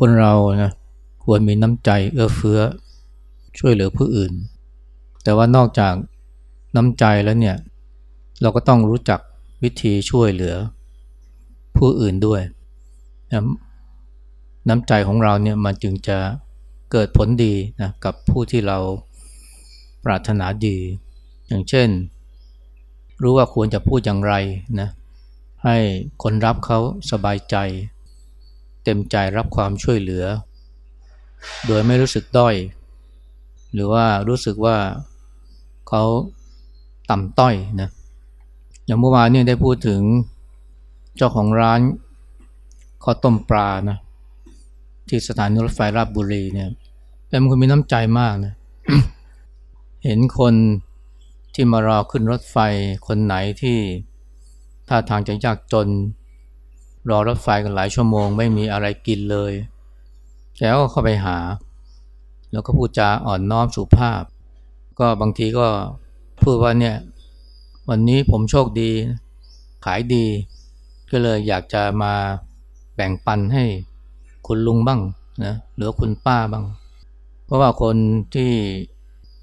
คนเรานะควรมีน้ำใจเอื้อเฟื้อช่วยเหลือผู้อื่น แต่ว่านอกจากน้ำใจแล้วเนี่ย เราก็ต้องรู้จักวิธีช่วยเหลือผู้อื่นด้วยนะน้ำใจของเราเนี่ยมันจึงจะเกิดผลดีนะกับผู้ที่เราปรารถนาดี อย่างเช่น รู้ว่าควรจะพูดอย่างไรนะให้คนรับเขาสบายใจ เต็มใจรับความช่วยเหลือ โดยไม่รู้สึกด้อย หรือว่ารู้สึกว่าเขาต่ำต้อยนะอย่างเมื่อวานเนี่ยได้พูดถึงเจ้าของร้านข้าวต้มปลานะที่สถานีรถไฟราชบุรีเนี่ยเป็นคนมีน้ำใจมากนะเห็นคนที่มารอขึ้นรถไฟคนไหนที่ท่าทางจะยากจน รอรถไฟกันหลายชั่วโมง ไม่มีอะไรกินเลย แกก็เข้าไปหา แล้วก็พูดจาอ่อนน้อมสุภาพ ก็บางทีก็พูดว่าเนี่ย วันนี้ผมโชคดี ขายดี ก็เลยอยากจะมาแบ่งปันให้คุณลุงบ้างนะหรือคุณป้าบ้าง เพราะว่าคนที่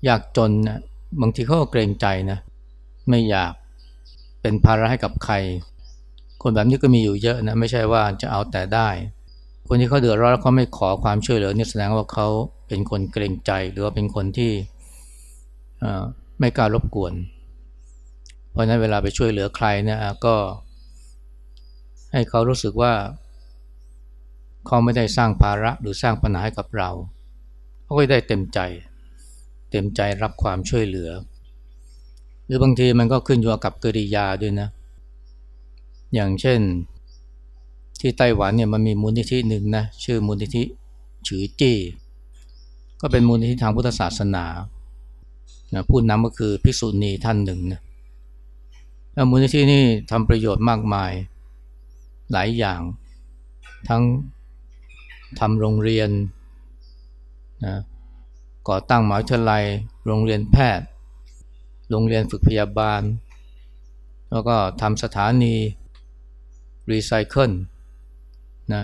ยากจนนะบางทีเขาก็เกรงใจนะ ไม่อยากเป็นภาระให้กับใคร คนแบบนี้ก็มีอยู่เยอะนะไม่ใช่ว่าจะเอาแต่ได้ คนที่เขาเดือดร้อนแล้วเขาไม่ขอความช่วยเหลือนี่แสดงว่าเขาเป็นคนเกรงใจ หรือว่าเป็นคนที่ไม่กล้ารบกวน เพราะนั้นเวลาไปช่วยเหลือใครเนี่ยก็ ให้เขารู้สึกว่า เขาไม่ได้สร้างภาระหรือสร้างปัญหาให้กับเราเขาก็ได้เต็มใจ เต็มใจรับความช่วยเหลือ หรือบางทีมันก็ขึ้นอยู่กับกริยาด้วยนะ อย่างเช่นที่ไต้หวันเนี่ยมันมีมูลนิธิหนึ่งนะชื่อมูลนิธิฉือจี้ ก็เป็นมูลนิธิทางพุทธศาสนานะพูดนำก็คือภิกษุณีท่านหนึ่งนะแล้วมูลนิธินี่ทำประโยชน์มากมายหลายอย่าง ทั้งทำโรงเรียนนะก่อตั้งหมหาวิทยาลัย โรงเรียนแพทย์ โรงเรียนฝึกพยาบาล แล้วก็ทำสถานี รีไซเคิลนะ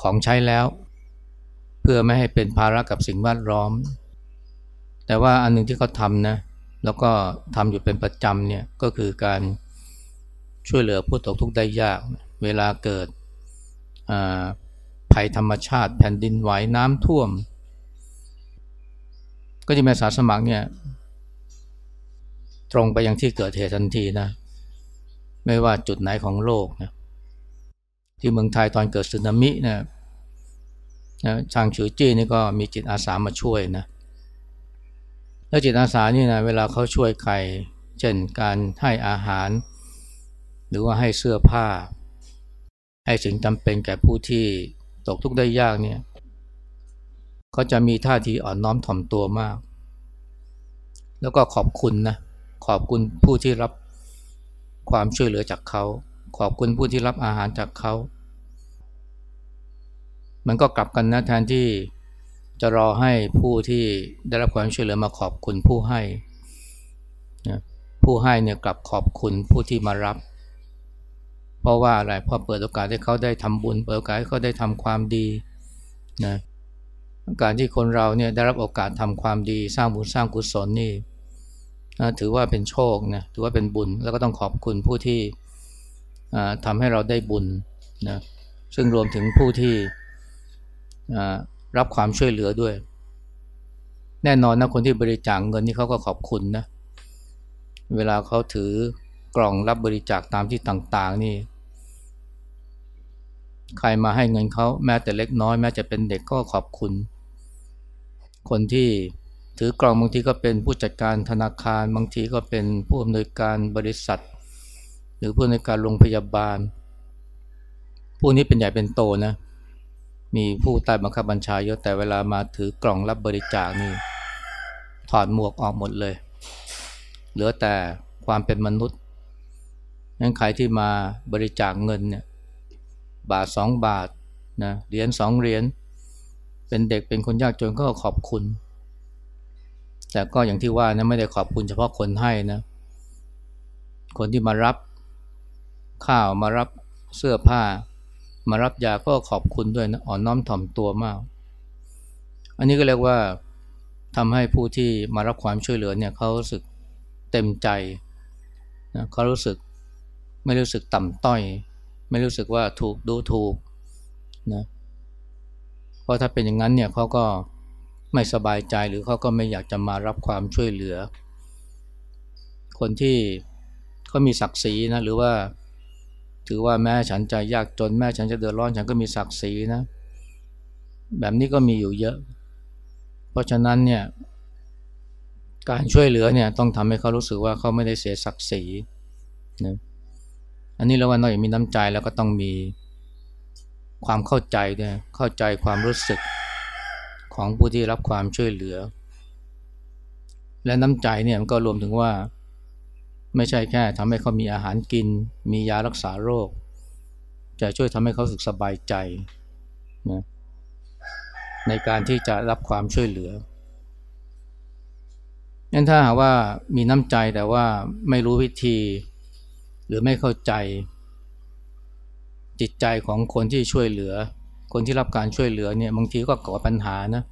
ของใช้แล้ว เพื่อไม่ให้เป็นภาระกับสิ่งแวดล้อม แต่ว่าอันหนึ่งที่เขาทำนะแล้วก็ทำอยู่เป็นประจำเนี่ยก็คือการช่วยเหลือผู้ตกทุกข์ได้ยาก เวลาเกิดภัยธรรมชาติแผ่นดินไหวน้ำท่วม ก็จะมีอาสาสมัครเนี่ยตรงไปยังที่เกิดเหตุทันทีนะ ไม่ว่าจุดไหนของโลกนะ ที่เมืองไทยตอนเกิดสึนามินะนะชางฉือจี้นี่ก็มีจิตอาสามาช่วยนะแล้วจิตอาสานี่นะเวลาเขาช่วยใครเช่นการให้อาหาร หรือว่าให้เสื้อผ้า ให้สิ่งจำเป็นแก่ผู้ที่ตกทุกข์ได้ยากเนี่ยเขาจะมีท่าทีอ่อนน้อมถ่อมตัวมาก แล้วก็ขอบคุณนะขอบคุณผู้ที่รับความช่วยเหลือจากเขา ขอบคุณผู้ที่รับอาหารจากเขา มันก็กลับกันนะแทนที่จะรอให้ผู้ที่ได้รับความช่วยเหลือมาขอบคุณผู้ให้นะผู้ให้เนี่ยกลับขอบคุณผู้ที่มารับ เพราะว่าอะไรเพราะเปิดโอกาสให้เขาได้ทำบุญ เปิดโอกาสให้เขาได้ทำความดีนะการที่คนเราเนี่ยได้รับโอกาสทำความดี สร้างบุญสร้างกุศลนี่ถือว่าเป็นโชคนะถือว่าเป็นบุญแล้วก็ต้องขอบคุณผู้ที่ ทำให้เราได้บุญนะซึ่งรวมถึงผู้ที่รับความช่วยเหลือด้วย แน่นอนนะคนที่บริจาคเงินนี่เขาก็ขอบคุณนะเวลาเขาถือกล่องรับบริจาคตามที่ต่างๆนี่ ใครมาให้เงินเขาแม้แต่เล็กน้อยแม้จะเป็นเด็กก็ขอบคุณ คนที่ถือกล่องบางทีก็เป็นผู้จัดการธนาคาร บางทีก็เป็นผู้อำนวยการบริษัท หรือผู้อำนการโรงพยาบาลผู้นี้เป็นใหญ่เป็นโตนะ มีผู้ใต้บังคับบัญชาเยอะแต่เวลามาถือกล่องรับบริจาคนี่ถอดหมวกออกหมดเลย เหลือแต่ความเป็นมนุษย์งั้นใครที่มาบริจาคเงินเนี่ยบาทสองบาทนะเหรียญสองเหรียญเป็นเด็กเป็นคนยากจนก็ขอบคุณ แต่ก็อย่างที่ว่านะไม่ได้ขอบคุณเฉพาะคนให้นะ คนที่มารับ ข้าวมารับเสื้อผ้า มารับยาก็ขอบคุณด้วยนะอ่อนน้อมถ่อมตัวมาก อันนี้ก็เรียกว่าทำให้ผู้ที่มารับความช่วยเหลือเนี่ยเขารู้สึกเต็มใจนะเขารู้สึกไม่รู้สึกต่ำต้อย ไม่รู้สึกว่าถูกดูถูกนะเพราะถ้าเป็นอย่างนั้นเนี่ยเขาก็ไม่สบายใจหรือเขาก็ไม่อยากจะมารับความช่วยเหลือ คนที่เขามีศักดิ์ศรีนะหรือว่า ถือว่าแม่ฉันจะยากจนแม่ฉันจะเดือดร้อนฉันก็มีศักดิ์ศรีนะ แบบนี้ก็มีอยู่เยอะ เพราะฉะนั้นเนี่ยการช่วยเหลือเนี่ยต้องทำให้เขารู้สึกว่าเขาไม่ได้เสียศักดิ์ศรีนะอันนี้เราว่านอกจากมีน้ำใจแล้วก็ต้องมีความเข้าใจด้วยเข้าใจความรู้สึกของผู้ที่รับความช่วยเหลือ และน้ำใจเนี่ยมันก็รวมถึงว่า ไม่ใช่แค่ทำให้เขามีอาหารกิน มียารักษาโรค จะช่วยทำให้เขาสึกสบายใจนะในการที่จะรับความช่วยเหลืองั้นถ้าหากว่ามีน้ำใจแต่ว่าไม่รู้วิธี หรือไม่เข้าใจ จิตใจของคนที่ช่วยเหลือ คนที่รับการช่วยเหลือเนี่ยบางทีก็ก่อปัญหานะ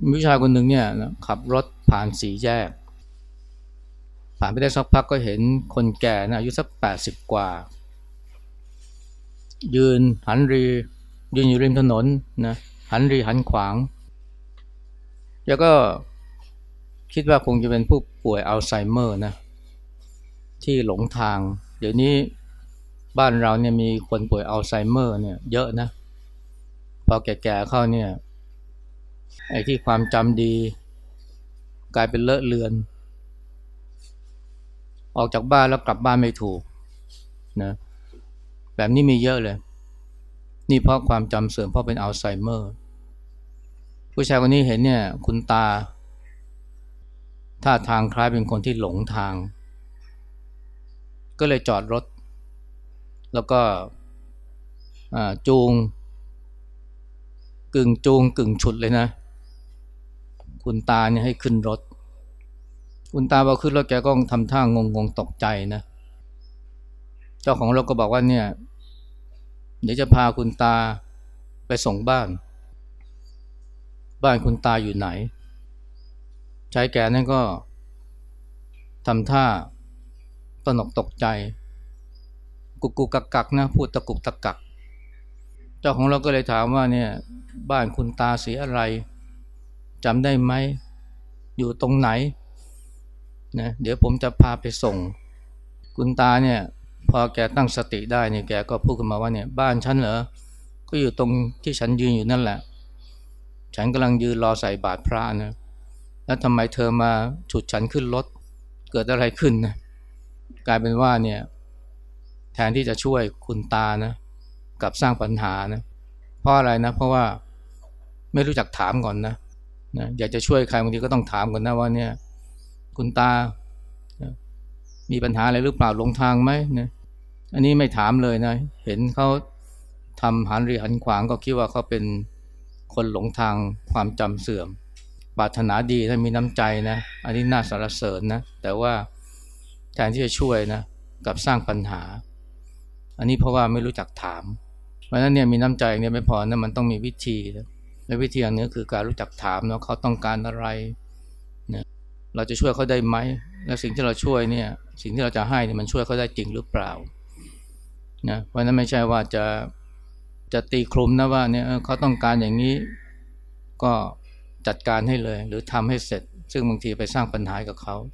มีผู้ชายคนหนึ่งเนี่ยขับรถผ่านสีแยก ผ่านไปได้สักพักก็เห็นคนแก่นะอายุสักแปดสิบกว่า ยืนหันรี ยืนอยู่ริมถนนนะหันรีหันขวาง แล้วก็คิดว่าคงจะเป็นผู้ป่วยอัลไซเมอร์นะที่หลงทาง เดี๋ยวนี้บ้านเราเนี่ยมีคนป่วยอัลไซเมอร์เนี่ยเยอะนะพอแก่ๆเข้าเนี่ยไอ้ที่ความจำดี กลายเป็นเลอะเลือน ออกจากบ้านแล้วกลับบ้านไม่ถูกนะแบบนี้มีเยอะเลย นี่เพราะความจำเสื่อมเพราะเป็นอัลไซเมอร์ ผู้ชายคนนี้เห็นเนี่ย คุณตา ท่าทางคล้ายเป็นคนที่หลงทาง ก็เลยจอดรถ แล้วก็จูง กึ่งจูงกึ่งฉุดเลยนะ คุณตาเนี่ยให้ขึ้นรถ คุณตาบอกขึ้นรถแกก็ทำท่างงงตกใจนะ เจ้าของรถก็บอกว่าเนี่ย เดี๋ยวจะพาคุณตาไปส่งบ้าน บ้านคุณตาอยู่ไหน ชายแก่นั่นก็ทำท่าตนกตกใจ กุกกุกกักกักนะพูดตะกุกตะกัก เจ้าของเราก็เลยถามว่าเนี่ย บ้านคุณตาสีอะไรจำได้ไหม อยู่ตรงไหน นะเดี๋ยวผมจะพาไปส่ง คุณตาเนี่ย พอแกตั้งสติได้เนี่ยแกก็พูดขึ้นมาว่าเนี่ยบ้านฉันเหรอก็อยู่ตรงที่ฉันยืนอยู่นั่นแหละ ฉันกำลังยืนรอใส่บาตรพระนะแล้วทำไมเธอมาฉุดฉันขึ้นรถเกิดอะไรขึ้นนะกลายเป็นว่าเนี่ยแทนที่จะช่วยคุณตานะกับสร้างปัญหานะเพราะอะไรนะ เพราะว่าไม่รู้จักถามก่อนนะนะอยากจะช่วยใครบางทีก็ต้องถามก่อนนะว่าเนี่ย คุณตา มีปัญหาอะไรหรือเปล่าลงทางไหมเนี่ยอันนี้ไม่ถามเลยนะ เห็นเขาทำหันรีหันขวางก็คิดว่าเขาเป็นคนหลงทางความจำเสื่อมปรารถนาดีถ้ามีน้ำใจนะ อันนี้น่าสรรเสริญนะ แต่ว่าแทนที่จะช่วยนะกับสร้างปัญหา อันนี้เพราะว่าไม่รู้จักถาม เพราะฉะนั้นเนี่ยมีน้ำใจเนี่ยไม่พอนะมันต้องมีวิธีและวิธีอย่างนี้คือการรู้จักถามเนาะเขาต้องการอะไร เราจะช่วยเขาได้ไหมและสิ่งที่เราช่วยเนี่ยสิ่งที่เราจะให้เนี่ยมันช่วยเขาได้จริงหรือเปล่านะเพราะนั้นไม่ใช่ว่าจะจะตีคลุมนะว่าเนี่ยเขาต้องการอย่างนี้ก็จัดการให้เลย หรือทำให้เสร็จ ซึ่งบางทีไปสร้างปัญหากับเขา